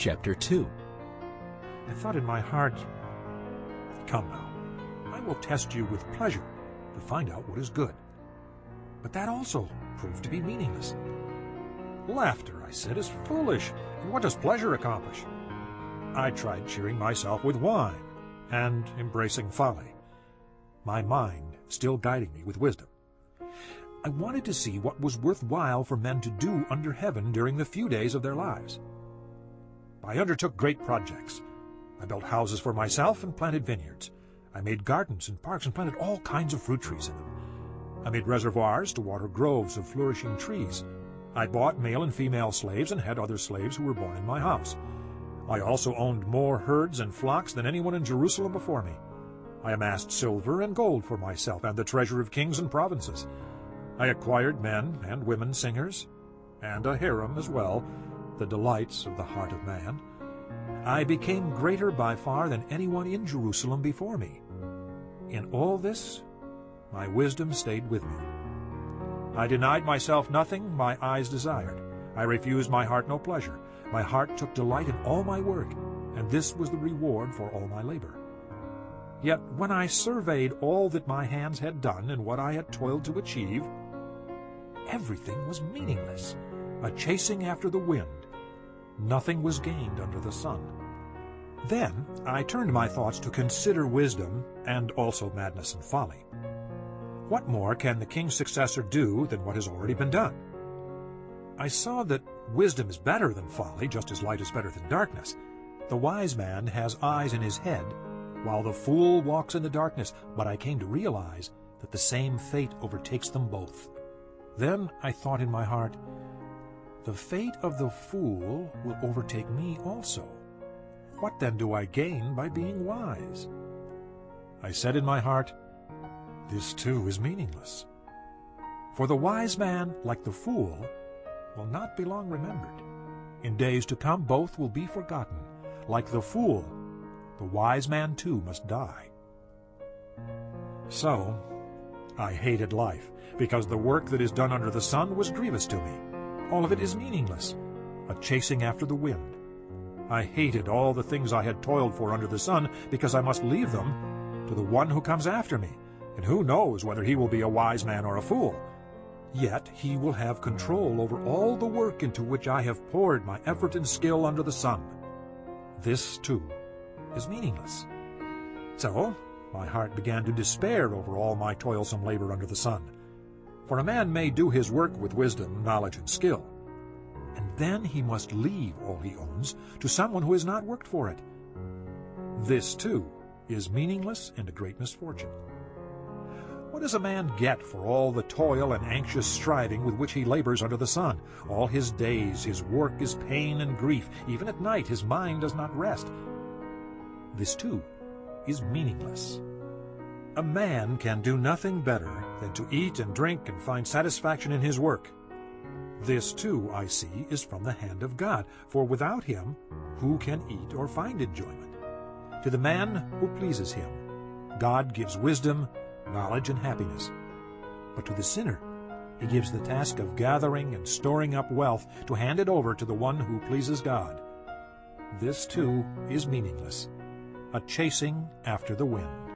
Chapter 2 I thought in my heart, Come now, I will test you with pleasure to find out what is good. But that also proved to be meaningless. Laughter, I said, is foolish, and what does pleasure accomplish? I tried cheering myself with wine and embracing folly, my mind still guiding me with wisdom. I wanted to see what was worthwhile for men to do under heaven during the few days of their lives. I undertook great projects. I built houses for myself and planted vineyards. I made gardens and parks and planted all kinds of fruit trees in them. I made reservoirs to water groves of flourishing trees. I bought male and female slaves and had other slaves who were born in my house. I also owned more herds and flocks than anyone in Jerusalem before me. I amassed silver and gold for myself and the treasure of kings and provinces. I acquired men and women singers, and a harem as well, the delights of the heart of man. I became greater by far than anyone in Jerusalem before me. In all this, my wisdom stayed with me. I denied myself nothing my eyes desired. I refused my heart no pleasure. My heart took delight in all my work, and this was the reward for all my labor. Yet when I surveyed all that my hands had done and what I had toiled to achieve, everything was meaningless, a chasing after the wind. Nothing was gained under the sun. Then I turned my thoughts to consider wisdom and also madness and folly. What more can the king's successor do than what has already been done? I saw that wisdom is better than folly, just as light is better than darkness. The wise man has eyes in his head, while the fool walks in the darkness. But I came to realize that the same fate overtakes them both. Then I thought in my heart, the fate of the fool will overtake me also. What then do I gain by being wise? I said in my heart, This too is meaningless. For the wise man, like the fool, will not be long remembered. In days to come both will be forgotten. Like the fool, the wise man too must die. So I hated life, because the work that is done under the sun was grievous to me. All of it is meaningless, a chasing after the wind. I hated all the things I had toiled for under the sun, because I must leave them to the one who comes after me, and who knows whether he will be a wise man or a fool. Yet he will have control over all the work into which I have poured my effort and skill under the sun. This, too, is meaningless. So my heart began to despair over all my toilsome labor under the sun. For a man may do his work with wisdom, knowledge, and skill, and then he must leave all he owns to someone who has not worked for it. This, too, is meaningless and a great misfortune. What does a man get for all the toil and anxious striving with which he labors under the sun? All his days his work is pain and grief. Even at night his mind does not rest. This, too, is meaningless. A man can do nothing better than to eat and drink and find satisfaction in his work. This, too, I see, is from the hand of God, for without him who can eat or find enjoyment? To the man who pleases him, God gives wisdom, knowledge, and happiness. But to the sinner, he gives the task of gathering and storing up wealth to hand it over to the one who pleases God. This, too, is meaningless, a chasing after the wind.